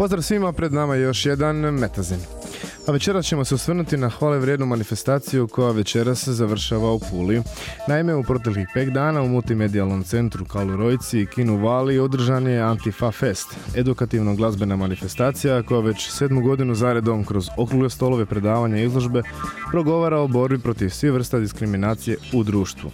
Pozdrav svima, pred nama je još jedan Metazin. A večeras ćemo se osvrnuti na hvale vrijednu manifestaciju koja večeras završava u Puli. Naime, u proteklih pet dana u multimedijalnom centru Kalu Rojci i Kinu Vali održan je Antifa Fest, edukativno glazbena manifestacija koja već sedmu godinu zaredom kroz okrugle stolove predavanja i izložbe progovara o borbi protiv svih vrsta diskriminacije u društvu.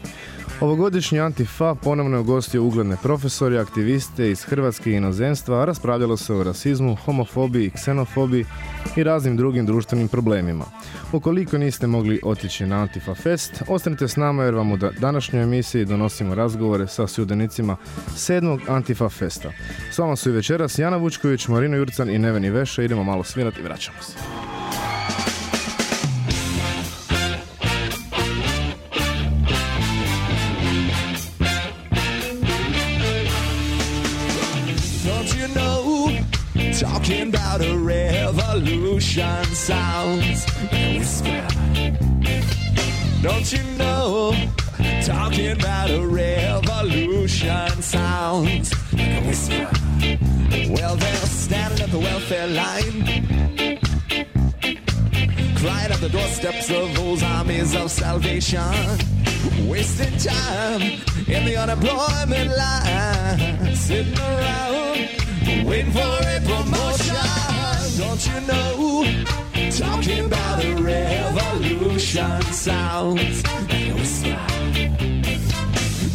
Ovogodišnji Antifa ponovno je ugostio ugledne profesori, aktiviste iz Hrvatske i inozemstva, a raspravljalo se o rasizmu, homofobiji, ksenofobiji i raznim drugim društvenim problemima. Ukoliko niste mogli otići na Antifa Fest, ostanite s nama jer vam u današnjoj emisiji donosimo razgovore sa sudionicima sedmog Antifa Festa. S vama su i večeras Jana Vučković, Marino Jurcan i Neveni Veša. Idemo malo svirati i vraćamo se. Revolution sounds like a whisper. Don't you know? Talking about a revolution sounds like a whisper. Well, they're standing at the welfare line, crying at the doorsteps of those armies of salvation, wasting time in the unemployment line, sitting around waiting for a promotion. Don't you know? Talking about a revolution sounds like a whisper.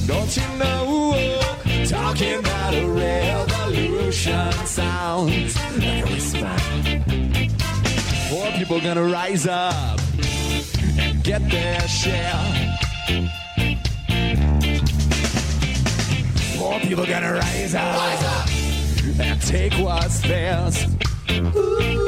Don't you know? Talking about a revolution sounds like a whisper. Poor people gonna rise up and get their share. More people gonna rise up, and take what's theirs. Ooh.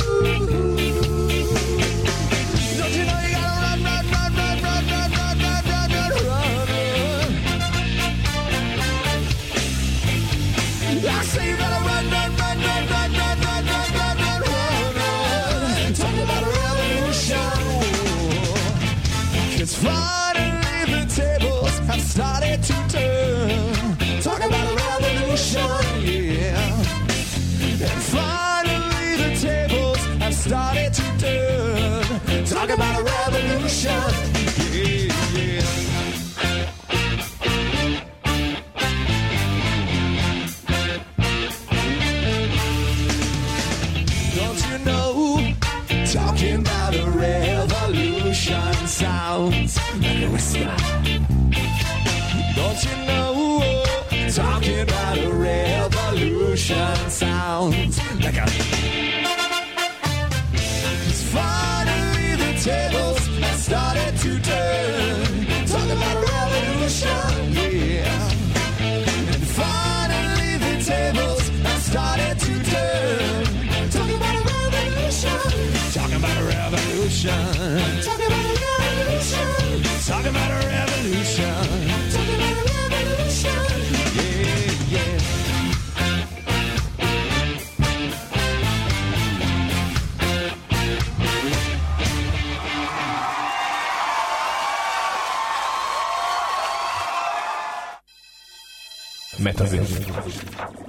Metaverso.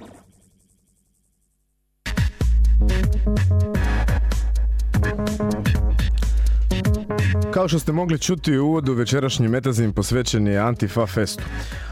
Kao što ste mogli čuti u uvodu, večerašnji Metazin posvećen je Antifa Festu.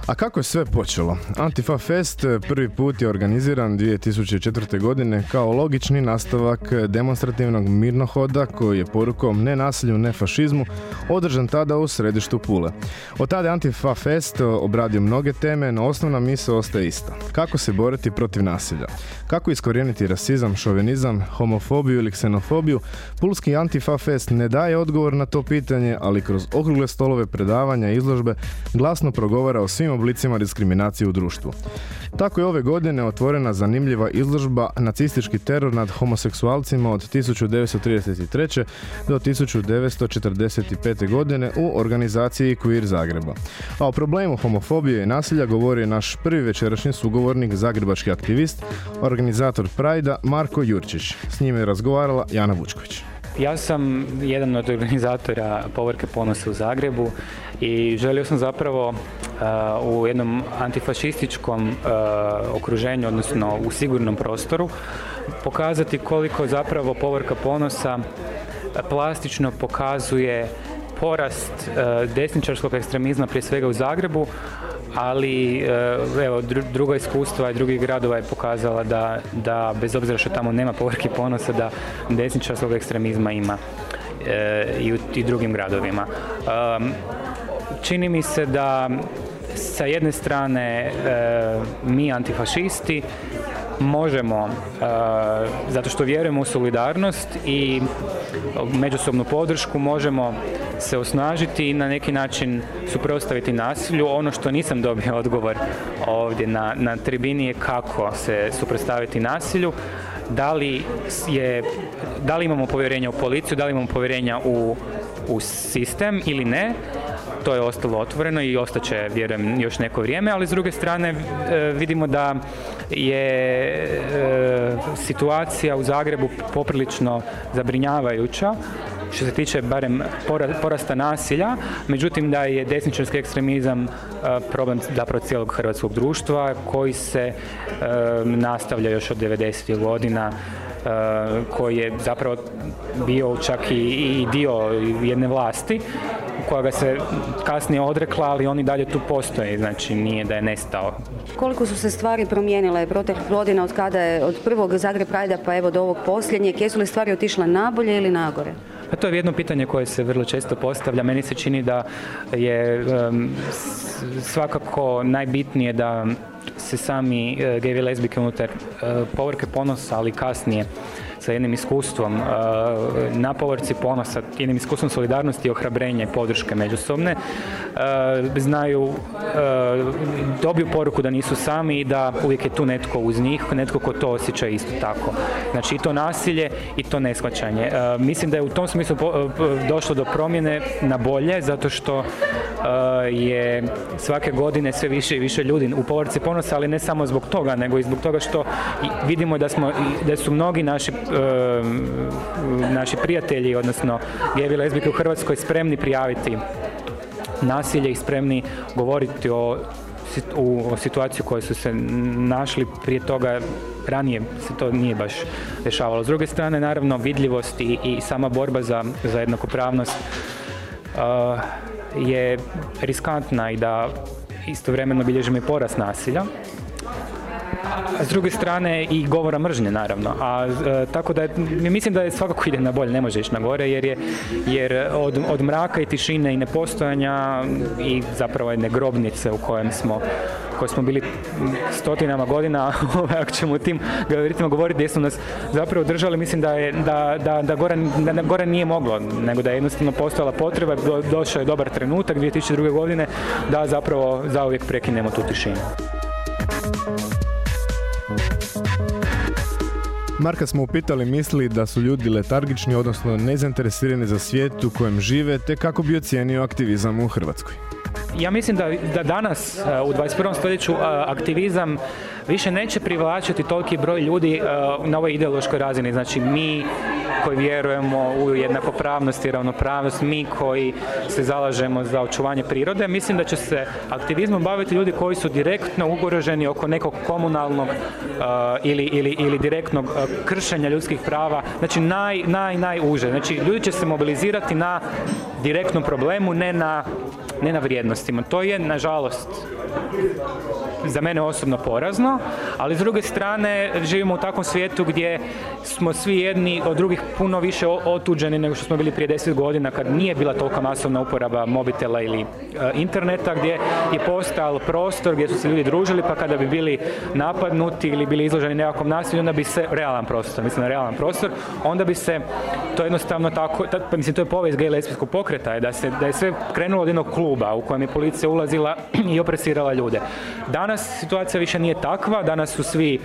A kako je sve počelo? Antifa Fest prvi put je organiziran 2004. godine kao logični nastavak demonstrativnog mirnohoda koji je porukom ne nasilju, ne fašizmu održan tada u središtu Pule. Od tada je Antifa Fest obradio mnoge teme, no osnovna misao ostaje ista. Kako se boriti protiv nasilja? Kako iskorijeniti rasizam, šovenizam, homofobiju ili ksenofobiju? Pulski Antifa Fest ne daje odgovor na to pitanje, ali kroz okrugle stolove predavanja i izložbe glasno progovara o svim oblicima diskriminacije u društvu. Tako je ove godine otvorena zanimljiva izložba Nacistički teror nad homoseksualcima od 1933. do 1945. godine u organizaciji Queer Zagreba. A o problemu homofobije i nasilja govori naš prvi večerašnji sugovornik, zagrebački aktivist, organizator Prajda Marko Jurčić. S njime je razgovarala Jana Vučković. Ja sam jedan od organizatora Povorke ponosa u Zagrebu i želio sam zapravo uh, u jednom antifašističkom uh, okruženju, odnosno u sigurnom prostoru, pokazati koliko zapravo Povorka ponosa plastično pokazuje porast uh, desničarskog ekstremizma prije svega u Zagrebu, ali evo dru- druga iskustva i drugih gradova je pokazala da, da bez obzira što tamo nema povorke ponosa da desničarskog ekstremizma ima e, i u i drugim gradovima. Um, čini mi se da sa jedne strane e, mi antifašisti možemo, e, zato što vjerujemo u solidarnost i međusobnu podršku, možemo se osnažiti i na neki način suprotstaviti nasilju. Ono što nisam dobio odgovor ovdje na, na tribini je kako se suprotstaviti nasilju, da li, je, da li imamo povjerenja u policiju, da li imamo povjerenja u, u sistem ili ne, to je ostalo otvoreno i ostaće, vjerujem, još neko vrijeme, ali s druge strane e, vidimo da je e, situacija u Zagrebu poprilično zabrinjavajuća što se tiče barem pora- porasta nasilja, međutim da je desničarski ekstremizam e, problem zapravo cijelog hrvatskog društva koji se nastavlja još od 90. godina koji je zapravo bio čak i, i dio jedne vlasti koja ga se kasnije odrekla, ali on i dalje tu postoji, znači nije da je nestao. Koliko su se stvari promijenile proteklih godina od kada je od prvog Zagreb Prajda pa evo do ovog posljednjeg, jesu li stvari otišle nabolje ili nagore? Pa to je jedno pitanje koje se vrlo često postavlja. Meni se čini da je svakako najbitnije da se sami e, gevi i lezbike unutar e, povorke ponosa, ali kasnije sa jednim iskustvom na povorci ponosa, jednim iskustvom solidarnosti i ohrabrenja i podrške međusobne, znaju, dobiju poruku da nisu sami i da uvijek je tu netko uz njih, netko ko to osjeća isto tako. Znači i to nasilje i to neshvaćanje. Mislim da je u tom smislu došlo do promjene na bolje, zato što je svake godine sve više i više ljudi u povorci ponosa, ali ne samo zbog toga, nego i zbog toga što vidimo da smo da su mnogi naši naši prijatelji, odnosno gevi lezbike u Hrvatskoj spremni prijaviti nasilje i spremni govoriti o, u, o situaciji u kojoj su se našli prije toga ranije se to nije baš dešavalo. S druge strane, naravno, vidljivost i, i sama borba za, za jednakopravnost uh, je riskantna i da istovremeno bilježimo i porast nasilja. S druge strane i govora mržnje naravno. A e, tako da mislim da je svakako ide na bolje, ne može ići na gore jer je jer od, od mraka i tišine i nepostojanja i zapravo jedne grobnice u kojem smo koji smo bili stotinama godina, ovaj, ako ćemo tim gabaritima govoriti gdje su nas zapravo držali, mislim da, je, da, da, da, gore, da gore nije moglo, nego da je jednostavno postojala potreba, do- došao je dobar trenutak 2002. godine da zapravo zauvijek prekinemo tu tišinu. Marka smo upitali misli da su ljudi letargični, odnosno nezainteresirani za svijet u kojem žive, te kako bi ocijenio aktivizam u Hrvatskoj. Ja mislim da, da danas uh, u 21. stoljeću uh, aktivizam više neće privlačiti toliki broj ljudi uh, na ovoj ideološkoj razini. Znači mi koji vjerujemo u jednakopravnost i ravnopravnost, mi koji se zalažemo za očuvanje prirode, mislim da će se aktivizmom baviti ljudi koji su direktno ugroženi oko nekog komunalnog uh, ili, ili, ili direktnog uh, kršenja ljudskih prava, znači naj, naj, najuže. Znači ljudi će se mobilizirati na direktnom problemu, ne na, ne na vrijednostima. To je, nažalost, za mene osobno porazno, ali s druge strane živimo u takvom svijetu gdje smo svi jedni od drugih puno više otuđeni nego što smo bili prije 10 godina kad nije bila tolika masovna uporaba mobitela ili e, interneta gdje je postojal prostor gdje su se ljudi družili pa kada bi bili napadnuti ili bili izloženi nekakvom nasilju onda bi se realan prostor, mislim na realan prostor, onda bi se to jednostavno tako, ta- pa mislim to je povijest gej lesbijskog pokreta je da se da je sve krenulo od jednog kluba u kojem je policija ulazila i opresirala ljude. Danas situacija više nije takva, danas su svi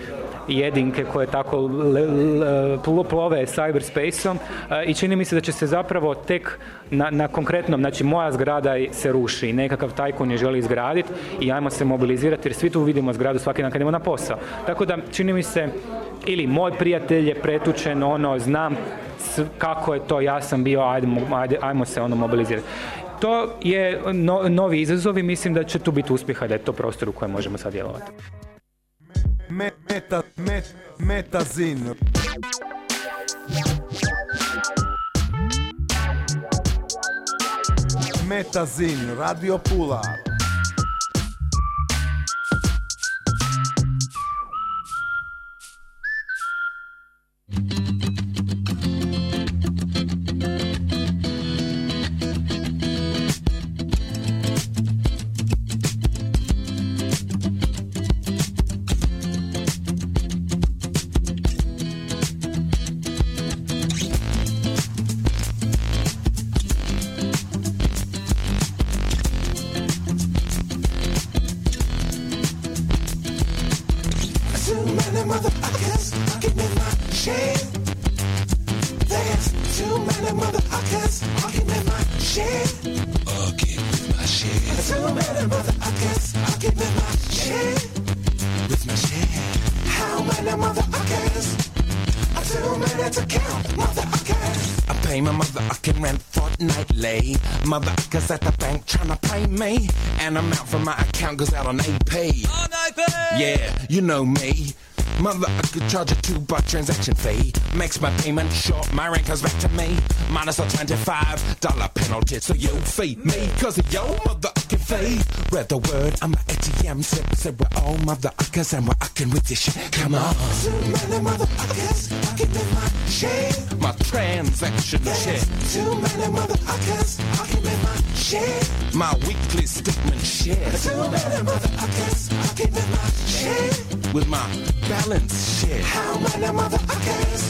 jedinke koje tako le- le- plo- plove cyberspaceom e, i čini mi se da će se zapravo tek na, na konkretnom, znači moja zgrada se ruši, nekakav tajkun je želi izgraditi i ajmo se mobilizirati jer svi tu vidimo zgradu svaki dan kad idemo na posao. Tako da čini mi se ili moj prijatelj je pretučen, ono, znam kako je to, ja sam bio, ajde, ajmo se ono mobilizirati. To je no- novi izazov i mislim da će tu biti uspjeha, da je to prostor u kojem možemo sad djelovati. Me, meta, met, metazin. Metazin, Radio Pula. Motherfuckers at the bank tryna pay me. And amount from my account goes out on AP. On AP! Yeah, you know me. Motherfucker charge a two buck transaction fee. Makes my payment short, my rent comes back to me. Minus a $25 penalty, so you feed me. Cause of your motherfucking fee. Read the word, I'm a ATM tip. Said we're all motherfuckers and we're fucking with this shit. Come on. Too many motherfuckers fucking in my shit. My transaction shit. Too many motherfuckers fucking in my shit. My weekly statement shit. Too many motherfuckers fucking in my shit. With my balance shit. How many motherfuckers?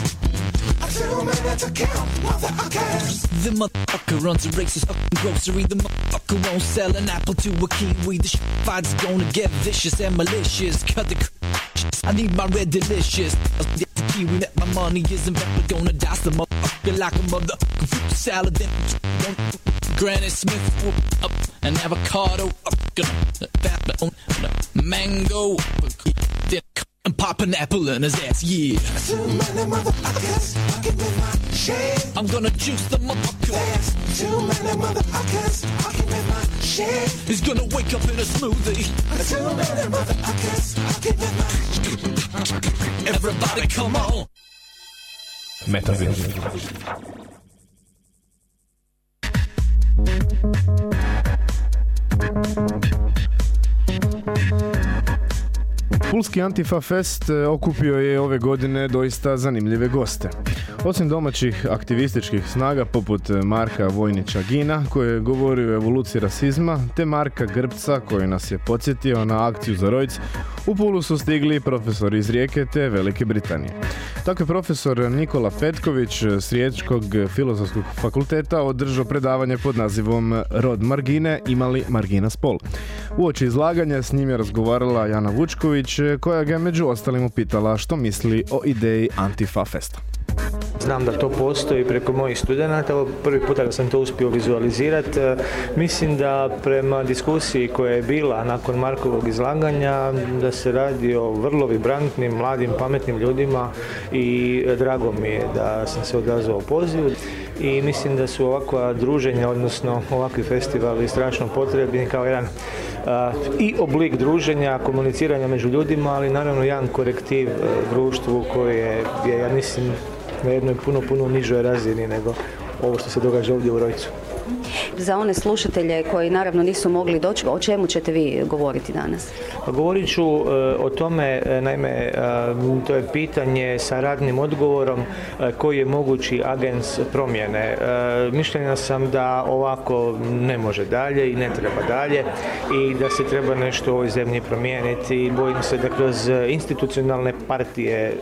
Too many to count, motherfuckers. The motherfucker runs a racist fucking grocery. The motherfucker won't sell an apple to a kiwi. The shit fight's gonna get vicious and malicious. Cut the c- I need my red delicious. The kiwi that my money isn't ever gonna dice the motherfucker like a motherfucking fruit salad. Then Granny Smith whoop up an avocado. Up, mango. And pop an apple in his ass. Yeah, Too many motherfuckers fucking in my shit. I'm gonna juice the motherfucker. There's too many motherfuckers fucking in my shit. He's gonna wake up in a smoothie. Too many motherfuckers fucking in my Everybody come on. Metazin. Pulski Antifa Fest e, okupio je ove godine doista zanimljive goste. Osim domaćih aktivističkih snaga poput e, Marka Vojnića Gina koji je govorio o evoluciji rasizma, te Marka Grbca koji nas je podsjetio na akciju za Rojc, u Pulu su stigli profesori iz Rijeke te Velike Britanije. Tako je profesor Nikola Petković s Riječkog filozofskog fakulteta održao predavanje pod nazivom Rod Margine imali Margina spol. Uoči izlaganja s njim je razgovarala Jana Vučković koja ga je među ostalim upitala što misli o ideji Antifa Festa. Znam da to postoji preko mojih studenata, ovo prvi puta da sam to uspio vizualizirati. E, Mislim da prema diskusiji koja je bila nakon Markovog izlaganja, da se radi o vrlo vibrantnim, mladim, pametnim ljudima i e, drago mi je da sam se odazvao pozivu i mislim da su ovakva druženja, odnosno ovakvi festivali strašno potrebni kao jedan a, i oblik druženja, komuniciranja među ljudima, ali naravno jedan korektiv e, društvu koje je, ja mislim, na jednoj puno, puno nižoj razini nego ovo što se događa ovdje u Rojcu. Za one slušatelje koji naravno nisu mogli doći, o čemu ćete vi govoriti danas? Pa Govorit ću e, o tome, e, naime, e, to je pitanje sa radnim odgovorom koji je mogući agens promjene. Mišljenja sam da ovako ne može dalje i ne treba dalje i da se treba nešto u ovoj zemlji promijeniti i bojim se da kroz institucionalne partije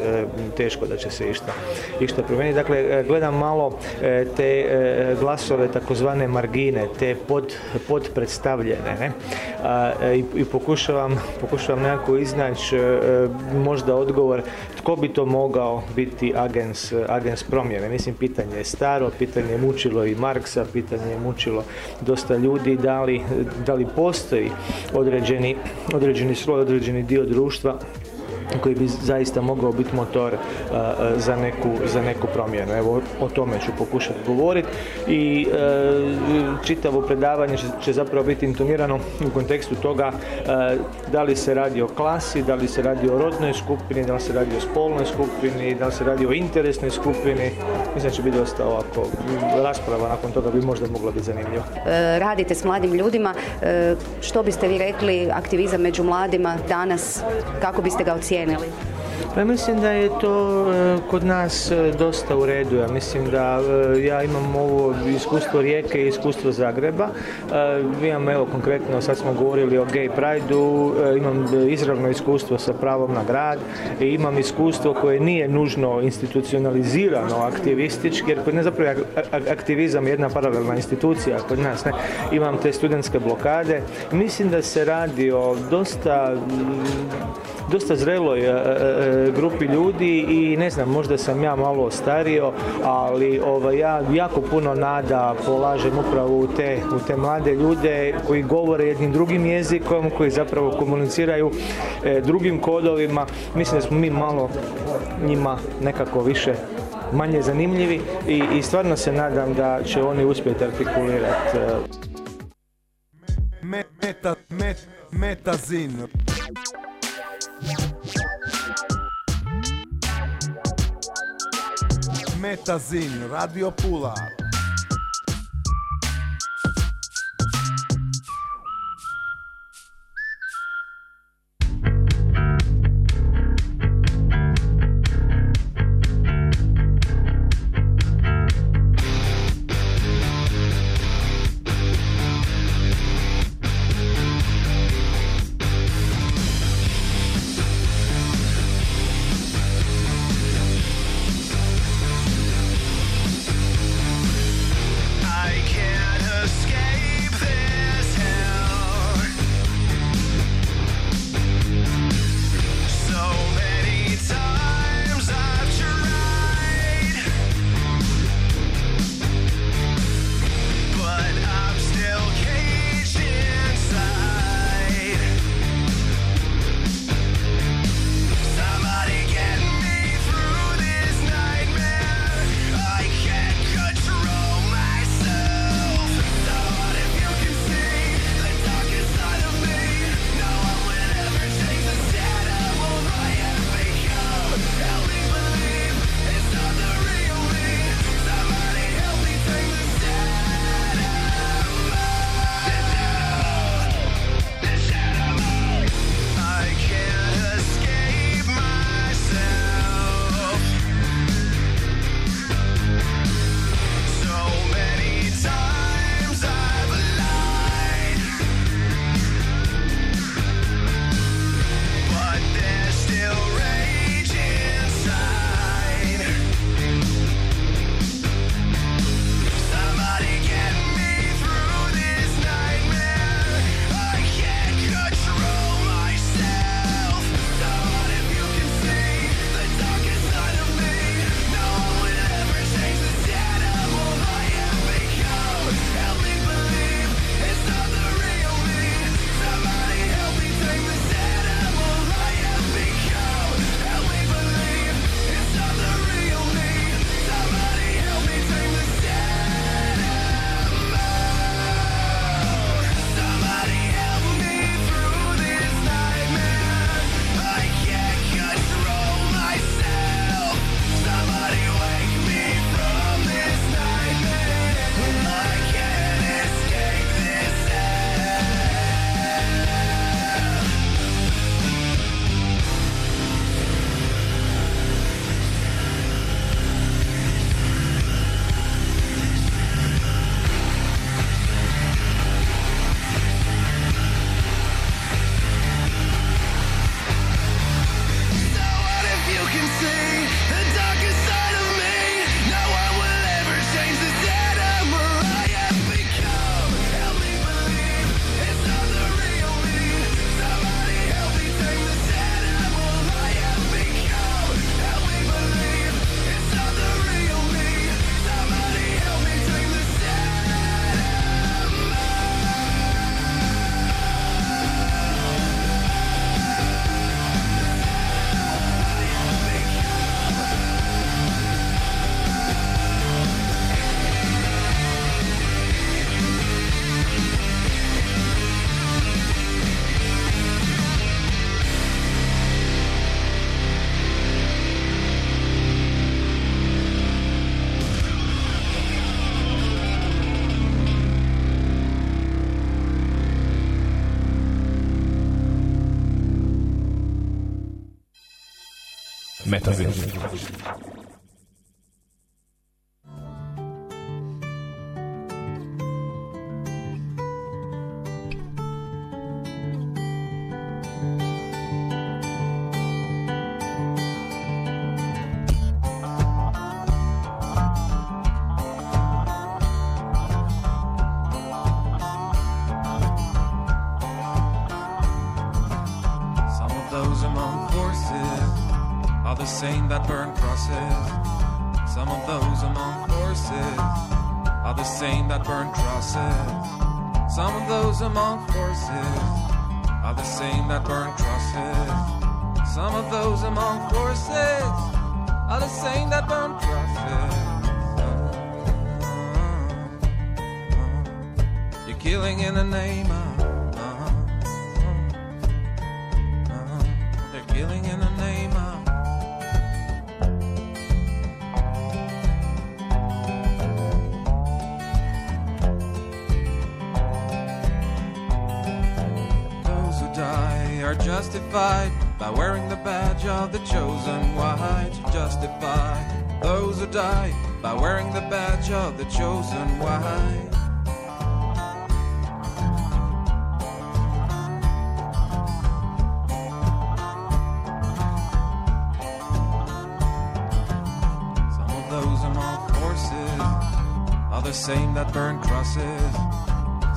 teško da će se išta, išta promijeniti. Dakle, gledam malo te glasove takozvane margine, te pod, podpredstavljene, ne? A, e, i, i pokušavam, pokušavam nekako iznaći e, možda odgovor tko bi to mogao biti agens, agens promjene. Mislim, pitanje je staro, pitanje je mučilo i Marksa, pitanje je mučilo dosta ljudi, da li, da li postoji određeni, određeni sloj, određeni dio društva koji bi zaista mogao biti motor a, za, neku, za neku promjenu. Evo, o tome ću pokušati govoriti i e, čitavo predavanje će, će zapravo biti intonirano u kontekstu toga e, da li se radi o klasi, da li se radi o rodnoj skupini, da li se radi o spolnoj skupini, da li se radi o interesnoj skupini. Mislim će biti dosta ovako rasprava nakon toga bi možda mogla biti zanimljiva. E, radite s mladim ljudima, e, što biste vi rekli aktivizam među mladima danas, kako biste ga ocijenili? Pa mislim da je to e, kod nas e, dosta u redu. Ja mislim da e, ja imam ovo iskustvo Rijeke i iskustvo Zagreba. Imam evo konkretno, sad smo govorili o gay prideu, imam izravno iskustvo sa pravom na grad i imam iskustvo koje nije nužno institucionalizirano aktivistički, jer kod nas zapravo je ak- ak- aktivizam jedna paralelna institucija kod nas. Ne? Imam te studentske blokade. Mislim da se radi o dosta dosta zreloj e, e, grupi ljudi i ne znam, možda sam ja malo stario, ali ovaj, ja jako puno nada polažem upravo u te, u te mlade ljude koji govore jednim drugim jezikom, koji zapravo komuniciraju e, drugim kodovima. Mislim da smo mi malo njima nekako više manje zanimljivi i, i stvarno se nadam da će oni uspjeti artikulirati e, Me- Meta, met, metazin. Metazin, Radio Pula. Metazin. Some of those among forces are the same that burn crosses. Some of those among forces are the same that burn crosses. You're killing in the name of. Justified by wearing the badge of the chosen white. justify Those who die by wearing the badge of the chosen white. Some of those among forces are the same that burn crosses.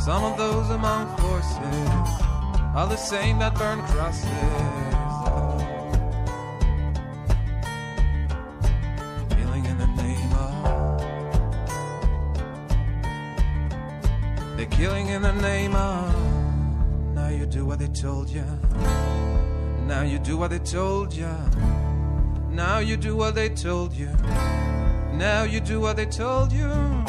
Some of those among forces are the same that burn crosses. Killing in the name of. They're killing in the name of. Now you do what they told you. Now you do what they told you. Now you do what they told you. Now you do what they told you.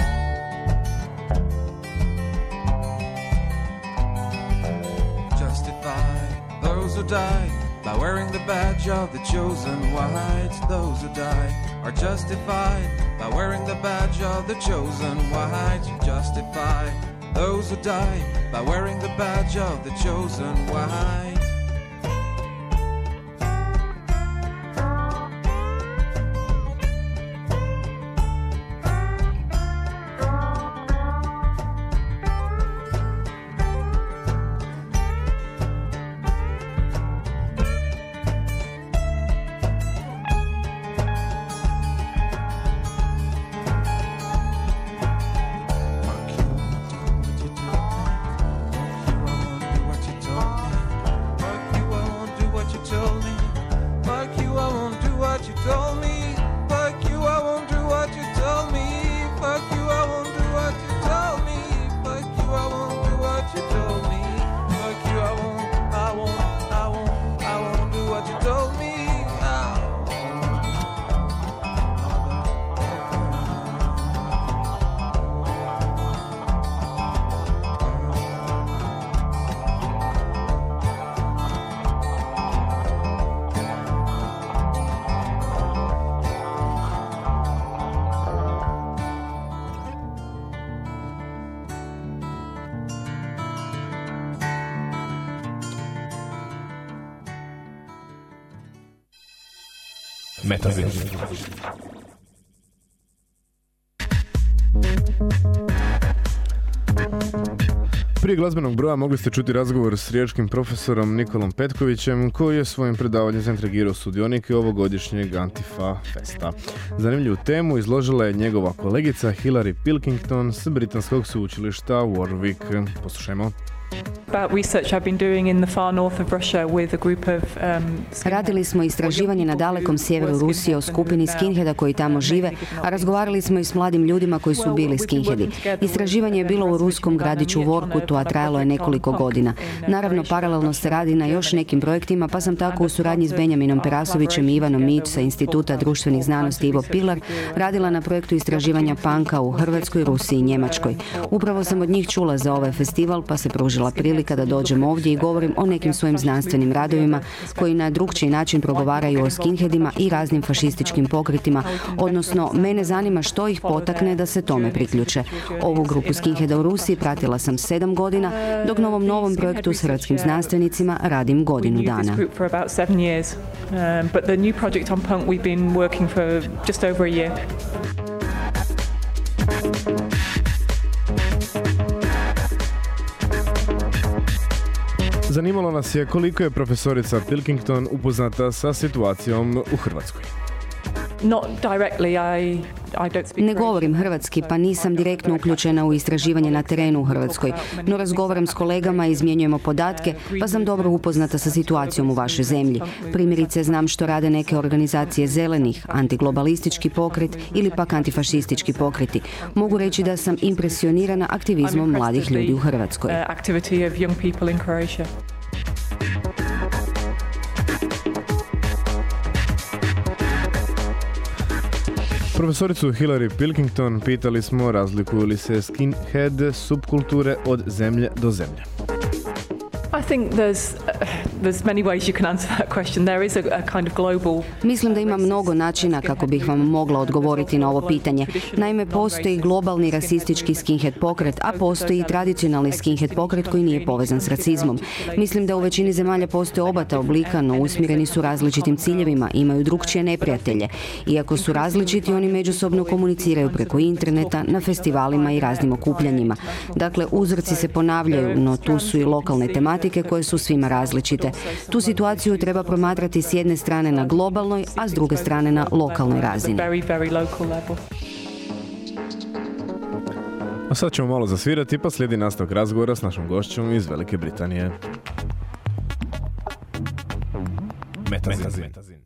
Die by wearing the badge of the chosen white. Those who die are justified by wearing the badge of the chosen white. Justify those who die by wearing the badge of the chosen white. Prije glazbenog broja mogli ste čuti razgovor s riječkim profesorom Nikolom Petkovićem koji je svojim predavanjem zaintrigirao sudionike ovogodišnjeg Antifa Festa. Zanimljivu temu izložila je njegova kolegica Hillary Pilkington s britanskog sveučilišta Warwick. Poslušajmo. About research I've been doing in the far north of Russia with a group of um, Radili smo istraživanje na dalekom sjeveru Rusije o skupini skinheada koji tamo žive, a razgovarali smo i s mladim ljudima koji su bili skinheadi. Istraživanje je bilo u ruskom gradiću Vorkutu, a trajalo je nekoliko godina. Naravno, paralelno se radi na još nekim projektima, pa sam tako u suradnji s Benjaminom Perasovićem i Ivanom Mić sa Instituta društvenih znanosti Ivo Pilar radila na projektu istraživanja panka u Hrvatskoj, Rusiji i Njemačkoj. Upravo sam od njih čula za ovaj festival, pa se pružila pružila prilika da dođem ovdje i govorim o nekim svojim znanstvenim radovima koji na drugčiji način progovaraju o skinheadima i raznim fašističkim pokretima, odnosno mene zanima što ih potakne da se tome priključe. Ovu grupu skinheada u Rusiji pratila sam sedam godina, dok na ovom novom projektu s hrvatskim znanstvenicima radim godinu dana. but the new project on punk we've been working for just over a year. Zanimalo nas je koliko je profesorica Pilkington upoznata sa situacijom u Hrvatskoj. Ne govorim hrvatski, pa nisam direktno uključena u istraživanje na terenu u Hrvatskoj, no razgovaram s kolegama, izmjenjujemo podatke, pa sam dobro upoznata sa situacijom u vašoj zemlji. Primjerice, znam što rade neke organizacije zelenih, antiglobalistički pokret ili pak antifašistički pokreti. Mogu reći da sam impresionirana aktivizmom mladih ljudi u Hrvatskoj. Profesoricu Hillary Pilkington pitali smo razlikuju li se skinhead subkulture od zemlje do zemlje. Mislim da ima mnogo načina kako bih vam mogla odgovoriti na ovo pitanje. Naime, postoji globalni rasistički skinhead pokret, a postoji i tradicionalni skinhead pokret koji nije povezan s rasizmom. Mislim da u većini zemalja postoje oba ta oblika, no usmjereni su različitim ciljevima, imaju drugčije neprijatelje. Iako su različiti, oni međusobno komuniciraju preko interneta, na festivalima i raznim okupljanjima. Dakle, uzorci se ponavljaju, no tu su i lokalne tematike koje su svima različite. Tu situaciju treba promatrati s jedne strane na globalnoj, a s druge strane na lokalnoj razini. A sad ćemo malo zasvirati pa slijedi nastavak razgovora s našom gošćom iz Velike Britanije. Metazin. Here's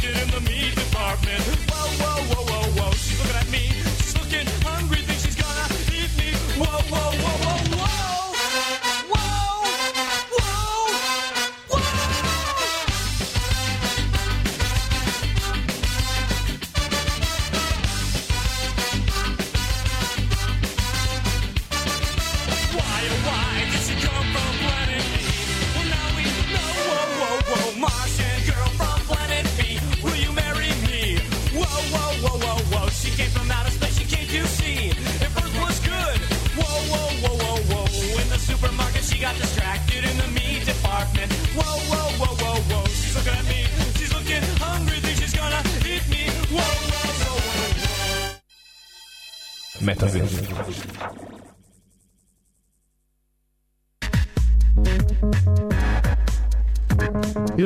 in the meat department. Whoa, whoa, whoa.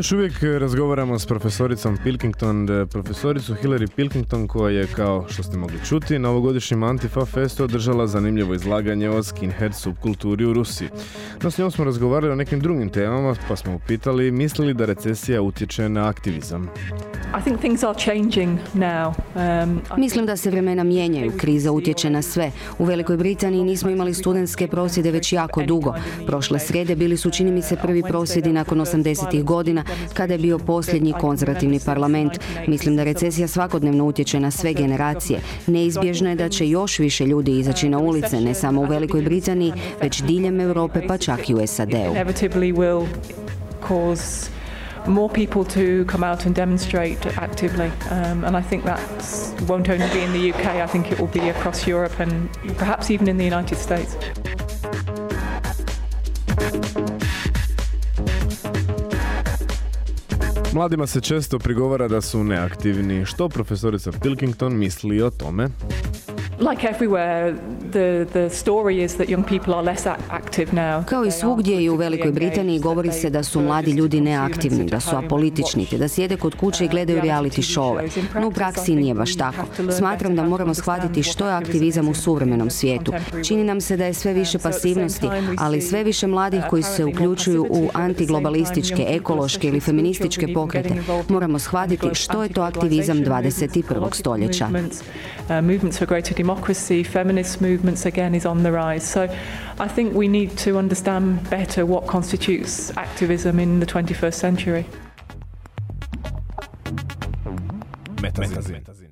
Još uvijek razgovaramo s profesoricom Pilkington, eh, profesoricu Hillary Pilkington koja je, kao što ste mogli čuti, na ovogodišnjem Antifa Festu održala zanimljivo izlaganje o skinhead subkulturi u Rusiji. No s njom smo razgovarali o nekim drugim temama, pa smo upitali misli li da recesija utječe na aktivizam. I think things are changing now. Um, Mislim da se vremena mijenjaju, kriza utječe na sve. U Velikoj Britaniji nismo imali studentske prosvjede već jako dugo. Prošle srede bili su čini mi se prvi prosvjedi nakon 80-ih godina kada je bio posljednji konzervativni parlament. Mislim da recesija svakodnevno utječe na sve generacije. Neizbježno je da će još više ljudi izaći na ulice, ne samo u Velikoj Britaniji, već diljem Europe pa čak i u SAD-u. Inevitably will cause more people to come out and demonstrate actively. Um, and I think that won't only be in the UK, I think it will be across Europe and perhaps even in the United States. Mladima se često prigovara da su neaktivni. Što profesorica Pilkington misli o tome? Like everywhere, the, the story is that young people are less a- active now. Kao i svugdje i u Velikoj Britaniji govori se da su mladi ljudi neaktivni, da su apolitični, te da sjede kod kuće i gledaju reality showove. No u praksi nije baš tako. Smatram da moramo shvatiti što je aktivizam u suvremenom svijetu. Čini nam se da je sve više pasivnosti, ali sve više mladih koji se uključuju u antiglobalističke, ekološke ili feminističke pokrete. Moramo shvatiti što je to aktivizam 21. stoljeća. Movements, again is on the rise. So I think we need to understand better what constitutes activism in the 21st century. Metazin. begins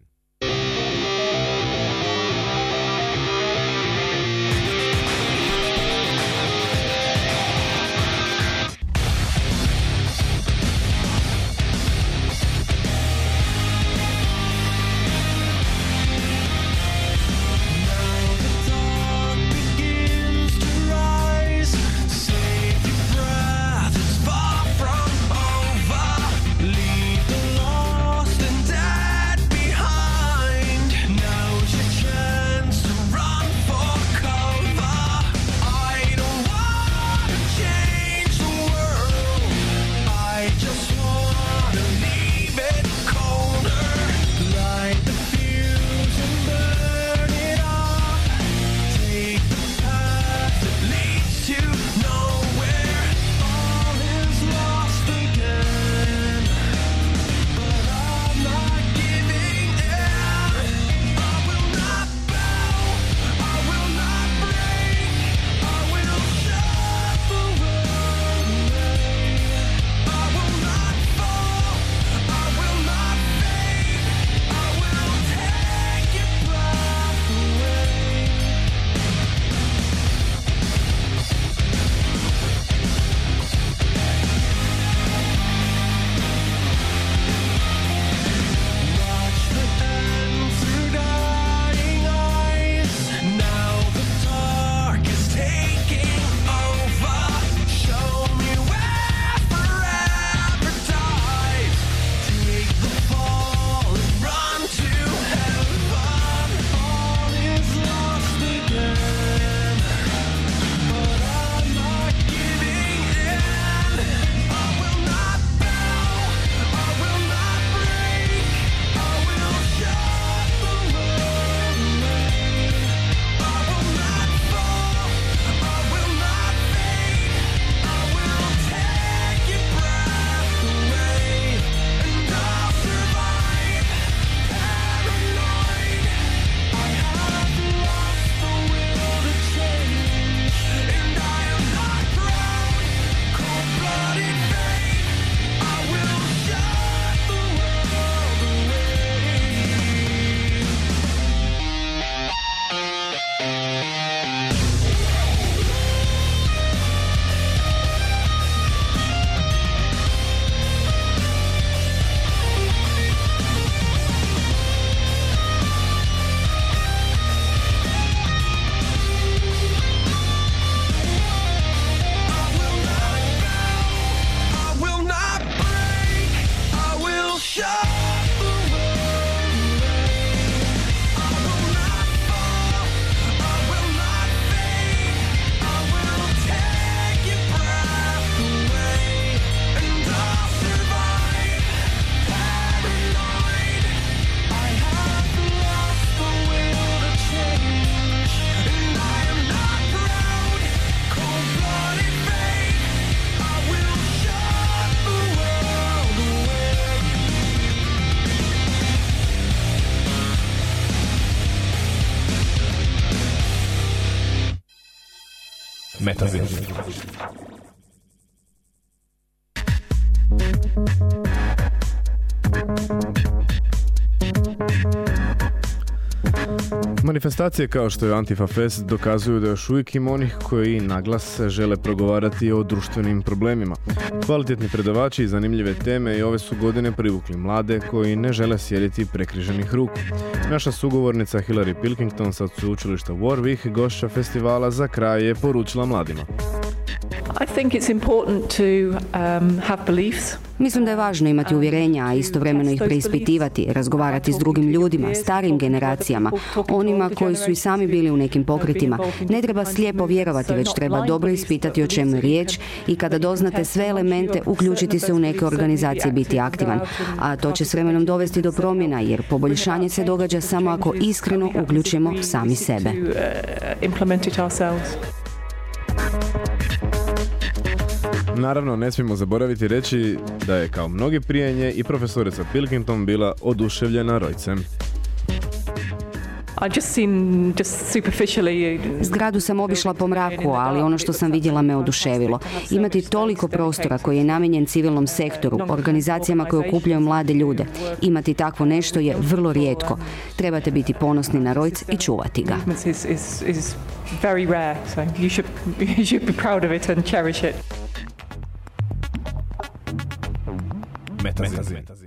Metazin. Manifestacije kao što je Antifa Fest dokazuju da još uvijek ima onih koji naglas žele progovarati o društvenim problemima. Kvalitetni predavači i zanimljive teme i ove su godine privukli mlade koji ne žele sjediti prekriženih ruku. Naša sugovornica Hillary Pilkington sa sveučilišta Warwick, gošća festivala za kraj je poručila mladima. Mislim da je važno imati uvjerenja, a istovremeno ih preispitivati, razgovarati s drugim ljudima, starijim generacijama, onima koji su i sami bili u nekim pokretima. Ne treba slijepo vjerovati, već treba dobro ispitati o čemu je riječ i kada doznate sve elemente, uključiti se u neke organizacije, biti aktivan. A to će s vremenom dovesti do promjena, jer poboljšanje se događa samo ako iskreno uključimo sami sebe. Naravno, ne smijemo zaboraviti reći da je kao mnogi prije nje i profesorica Pilkington bila oduševljena rojcem. I just seen just superficially Zgradu sam obišla po mraku, ali ono što sam vidjela me oduševilo. Imati toliko prostora koji je namijenjen civilnom sektoru, organizacijama koje okupljaju mlade ljude. Imati takvo nešto je vrlo rijetko. Trebate biti ponosni na Rojc i čuvati ga. movements is, is, is very rare, so you should, you should be proud of it and cherish it. Metazin. And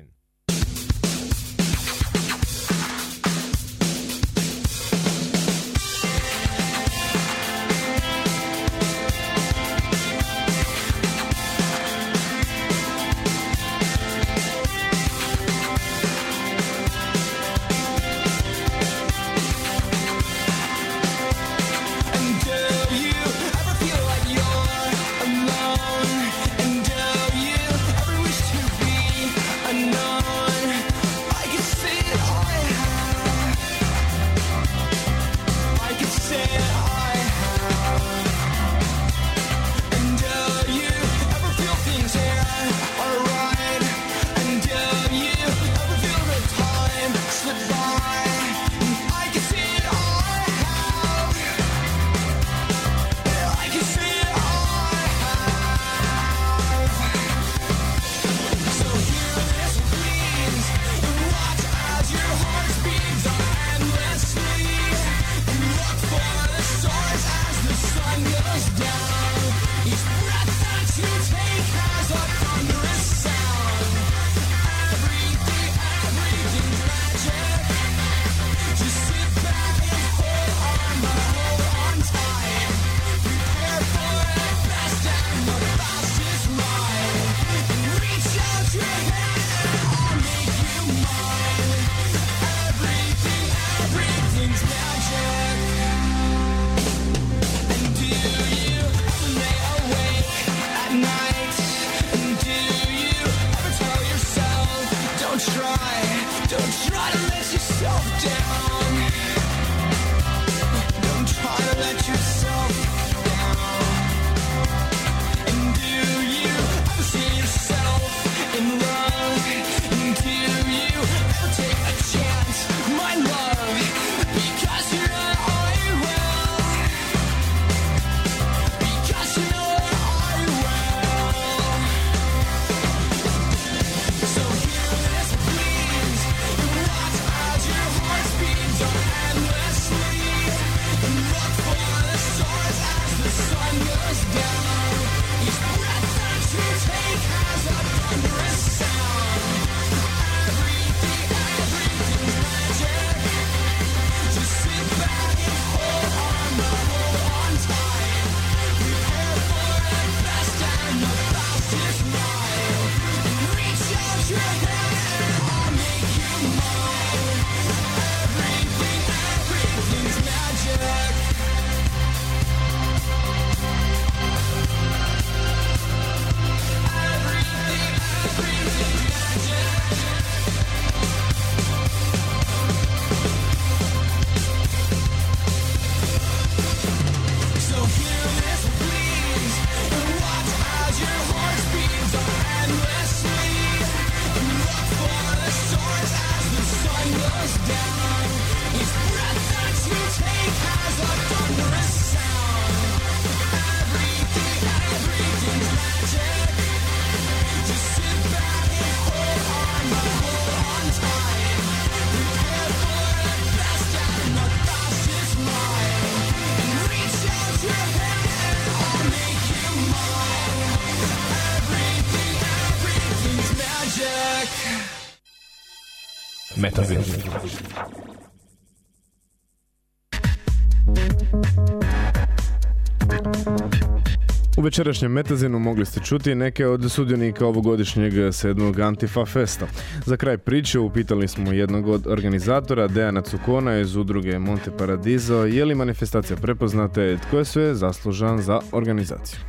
U večerašnjem Metazinu mogli ste čuti neke od sudionika ovogodišnjeg sedmog Antifa Festa. Za kraj priče upitali smo jednog od organizatora, Dejana Cukona iz udruge Monte Paradiso, je li manifestacija prepoznata i tko je sve zaslužan za organizaciju.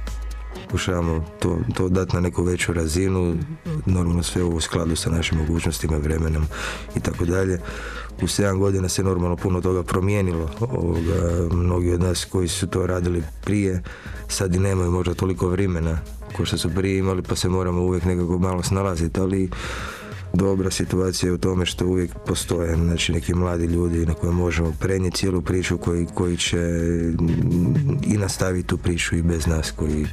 pokušavamo to, to dati na neku veću razinu, normalno sve u skladu sa našim mogućnostima, vremenom i tako dalje. U 7 godina se normalno puno toga promijenilo. Ovoga, mnogi od nas koji su to radili prije, sad i nemaju možda toliko vremena kao što su prije imali, pa se moramo uvijek nekako malo snalaziti, ali dobra situacija je u tome što uvijek postoje znači, neki mladi ljudi na koje možemo prenijeti cijelu priču koji, koji će i nastaviti tu priču i bez nas koji,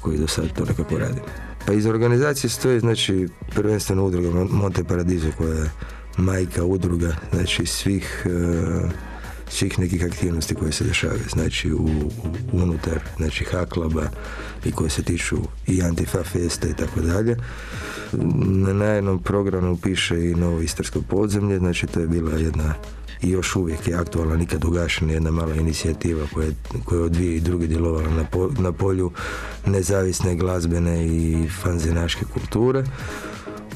koji do sad to nekako radimo. Pa iz organizacije stoji znači prvenstveno udruga Mon- Monte Paradiso koja je majka udruga znači svih e, svih nekih aktivnosti koje se dešavaju, znači u, unutar znači Haklaba i koje se tiču i Antifa Festa i tako dalje. Na najjednom programu piše i Novo Istarsko podzemlje, znači to je bila jedna i još uvijek je aktualna, nikad ugašena jedna mala inicijativa koja, koja je od dvije i druge djelovala na, po- na polju nezavisne glazbene i fanzinaške kulture.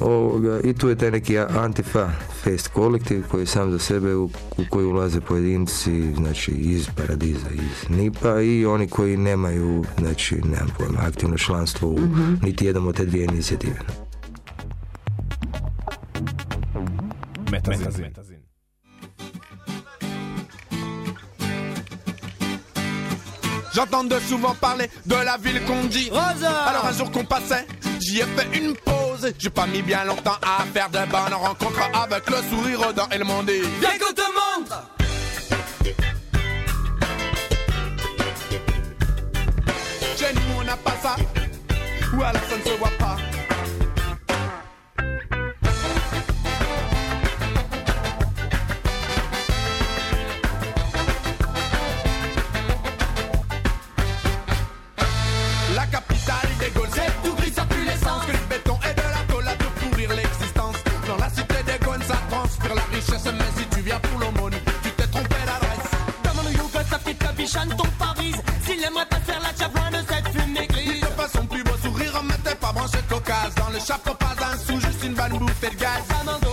Ovoga, I tu je taj neki Antifa Fest kolektiv koji sam za sebe u, u koji ulaze pojedinci znači iz Paradiza, iz Nipa i oni koji nemaju znači nemam pojma, aktivno članstvo u niti jednom od te dvije inicijative. Metazin. J'entends de souvent parler de la ville qu'on dit Rosa Alors un jour qu'on passait, j'y ai fait une pause J'ai pas mis bien longtemps à faire de bonnes rencontres Avec le sourire aux dents et le monde Viens qu'on te montre. Chez nous on n'a pas ça Ou alors ça ne se voit pas per gás.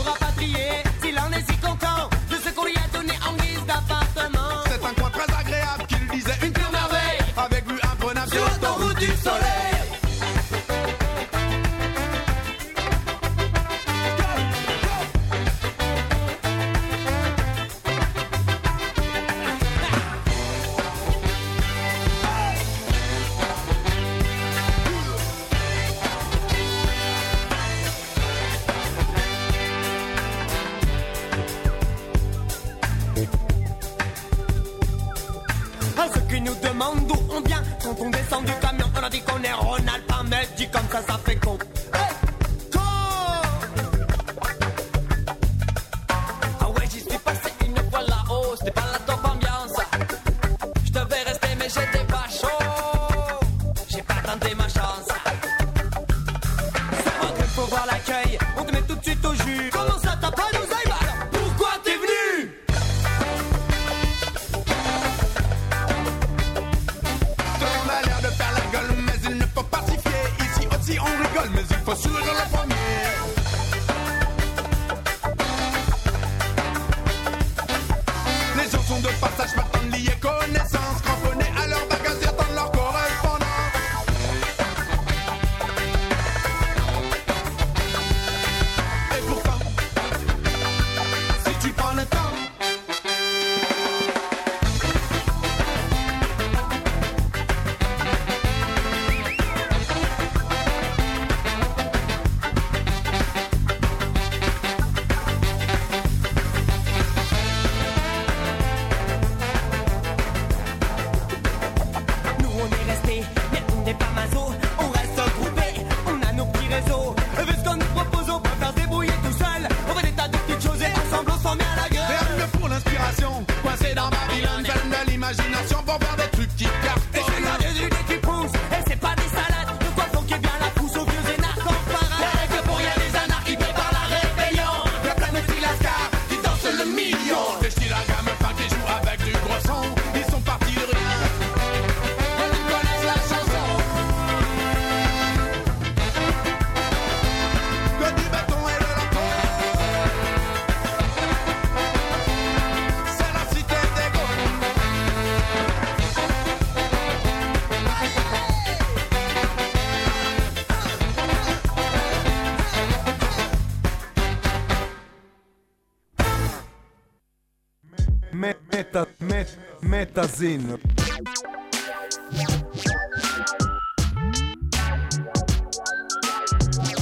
Metazin.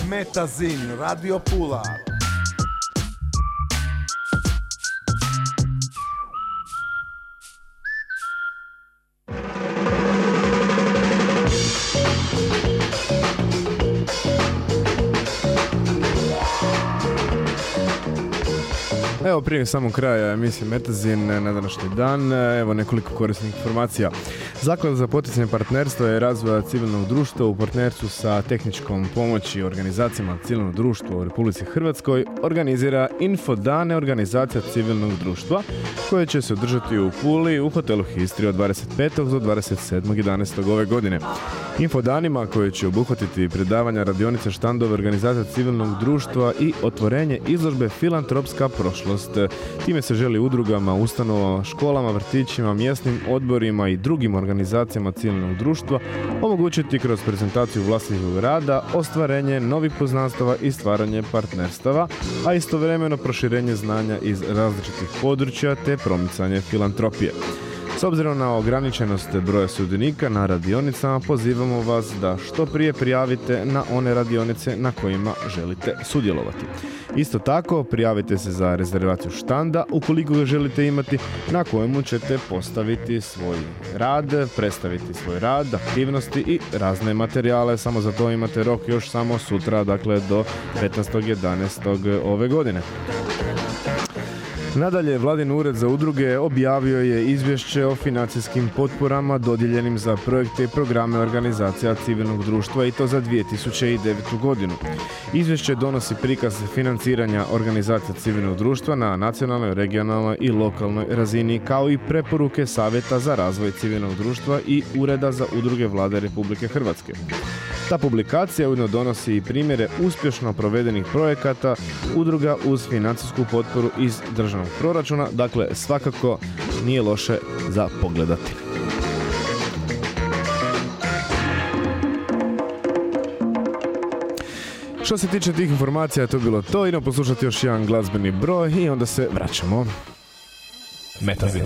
Metazin, Radio Pula. Evo prije samog kraja emisije Metazin na današnji dan, evo nekoliko korisnih informacija. Zaklada za poticanje partnerstva i razvoja civilnog društva u partnerstvu sa tehničkom pomoći organizacijama civilnog društva u Republici Hrvatskoj organizira infodane organizacija civilnog društva koje će se održati u Puli u hotelu Histri od 25. do 27. 11. ove godine. Infodanima koje će obuhvatiti predavanja radionice štandove organizacija civilnog društva i otvorenje izložbe filantropska prošlost. Time se želi udrugama, ustanovama, školama, vrtićima, mjesnim odborima i drugim organizacijama civilnog društva omogućiti kroz prezentaciju vlastitog rada ostvarenje novih poznanstava i stvaranje partnerstava, a istovremeno proširenje znanja iz različitih područja te promicanje filantropije. S obzirom na ograničenost broja sudionika na radionicama, pozivamo vas da što prije prijavite na one radionice na kojima želite sudjelovati. Isto tako, prijavite se za rezervaciju štanda ukoliko ga želite imati, na kojemu ćete postaviti svoj rad, predstaviti svoj rad, aktivnosti i razne materijale. Samo za to imate rok još samo sutra, dakle do 15.11. ove godine. Nadalje, Vladin ured za udruge objavio je izvješće o financijskim potporama dodijeljenim za projekte i programe organizacija civilnog društva i to za 2009. godinu. Izvješće donosi prikaz financiranja organizacija civilnog društva na nacionalnoj, regionalnoj i lokalnoj razini, kao i preporuke Savjeta za razvoj civilnog društva i Ureda za udruge Vlade Republike Hrvatske. Ta publikacija ujedno donosi i primjere uspješno provedenih projekata udruga uz financijsku potporu iz državnog proračuna, dakle svakako nije loše za pogledati. Što se tiče tih informacija, to je bilo to. Idemo poslušati još jedan glazbeni broj i onda se vraćamo. Metazin.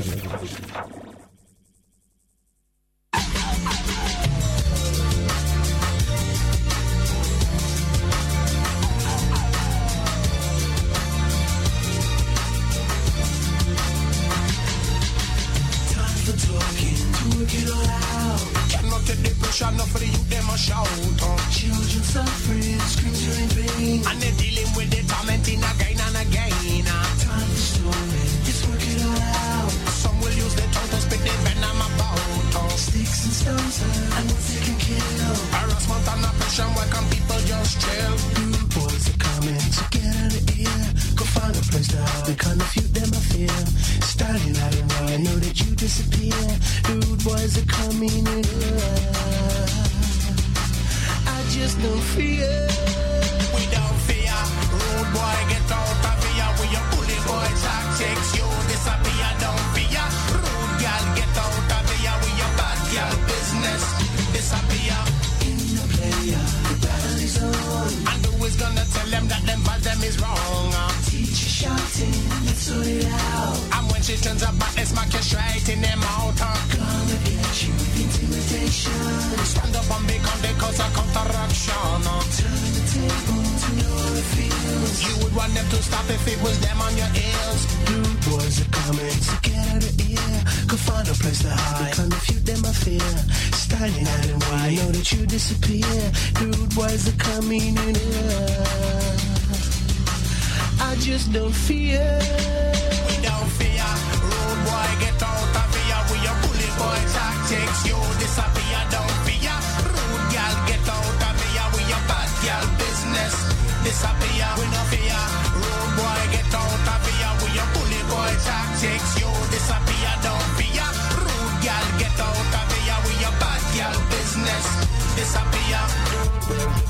For the youth, them a shout. Children suffering, screams are in pain. And they're dealing with the tormenting again and again. uh. Time story, just work it all out. Some will use their tongue to spit the venom about. uh. Sticks and stones, uh, and what they can kill. Harassment and oppression, why can't people just chill? Rude boys are coming, so get out of here. Go find a place to hide, of feud them I fear. Starting out and I know that you disappear. Rude boys are coming in. I just don't fear. We don't fear. Rude boy, get out of here. We your bully boy tactics. You disappear, don't fear. Rude girl, get out of here. We your bad girl business. Disappear. In the player, the battle is on. And who is gonna tell them that them bad them is wrong? Teacher shouting, let's sort it out. And when she turns her back, they smack you straight in the mouth. Gonna get you intimidation. Stand up and become the cause of counteraction. Turn the table to know it feels. You would want them to stop if it was them on your heels. Rude boys are coming, so get out of here. Go find a place to hide. The kind of feud them I fear. Standing out and why know that you disappear. Rude boys are coming in here. I just don't fear. We don't fear. Rude boy, get out of here. We your bully boy tactics. You Disappear, we no fear. Rude boy, get out of here. We your bully boy tactics. You disappear, don't fear. Rude girl, get out of here. We your bad girl business. Disappear.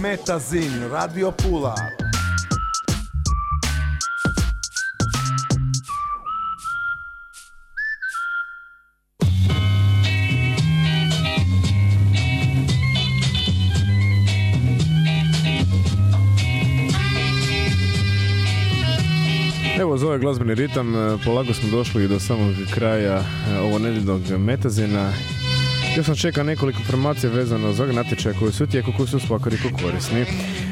Metazin. Radio Pula. Ovaj glazbeni ritam e, polako smo došli do samog kraja e, ovo nedjeljnog metazina. Još sam čekao nekoliko informacija vezano za natječaj koji su tijeku, koji su svakako korisni.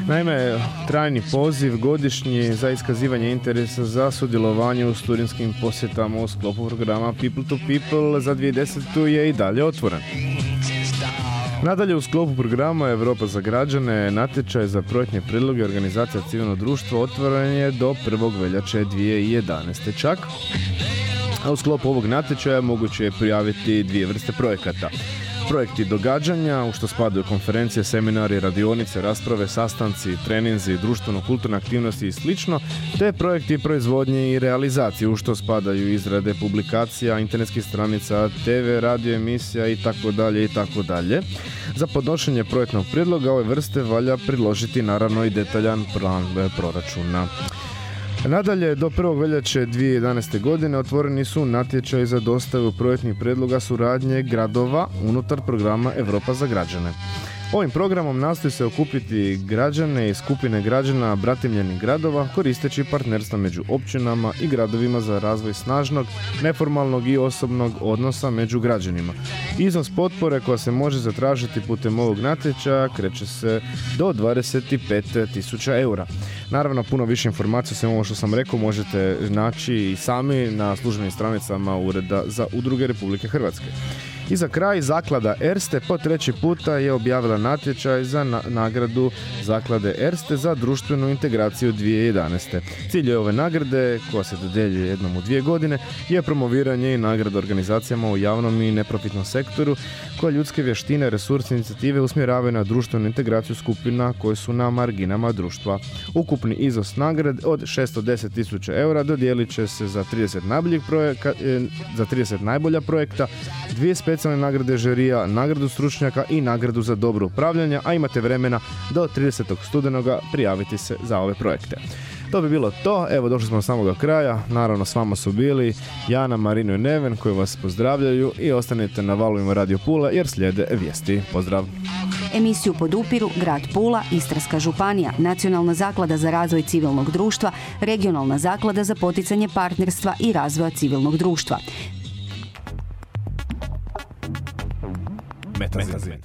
Naime, trajni poziv godišnji za iskazivanje interesa za sudjelovanje u studentskim posjetama u sklopu programa People to People za 2010. je i dalje otvoren. Nadalje u sklopu programa Europa za građane natječaj za projektne prijedloge organizacija civilnog društva otvoren je do 1. veljače 2011. čak. A u sklopu ovog natječaja moguće je prijaviti dvije vrste projekata. Projekti događanja, u što spadaju konferencije, seminari, radionice, rasprave, sastanci, treninzi, društveno-kulturne aktivnosti i slično, te projekti proizvodnje i realizacije, u što spadaju izrade publikacija, internetskih stranica, TV, radio emisija i tako. Za podnošenje projektnog prijedloga ove vrste valja priložiti naravno i detaljan plan e, proračuna. Nadalje, do 1. veljače 2011. godine otvoreni su natječaj za dostavu projektnih predloga suradnje gradova unutar programa Europa za građane. Ovim programom nastoji se okupiti građane i skupine građana bratimljenih gradova koristeći partnerstva među općinama i gradovima za razvoj snažnog, neformalnog i osobnog odnosa među građanima. Iznos potpore koja se može zatražiti putem ovog natječaja kreće se do 25.000 eura. Naravno, puno više informacija o ovo što sam rekao možete naći i sami na službenim stranicama Ureda za udruge Republike Hrvatske. I za kraj, zaklada Erste po treći puta je objavila natječaj za na- nagradu zaklade Erste za društvenu integraciju 2011. Cilj ove nagrade, koja se dodjeljuje jednom u dvije godine, je promoviranje i nagrada organizacijama u javnom i neprofitnom sektoru koja ljudske vještine, resurse i inicijative usmjeravaju na društvenu integraciju skupina koje su na marginama društva. Ukupni iznos nagrade od 610.000 eura dodijelit će se za 30 najboljih projekta, e, za 30 najbolja projekta, dvije specijalne nagrade žirija, nagradu stručnjaka i nagradu za dobro upravljanje, a imate vremena do 30. studenoga prijaviti se za ove projekte. To bi bilo to, evo došli smo do samoga kraja, naravno s vama su bili Jana, Marino i Neven koji vas pozdravljaju i ostanite na valovima Radio Pula jer slijede vijesti. Pozdrav! Emisiju podupiru Grad Pula, Istarska županija, Nacionalna zaklada za razvoj civilnog društva, Regionalna zaklada za poticanje partnerstva i razvoja civilnog društva. Metazin.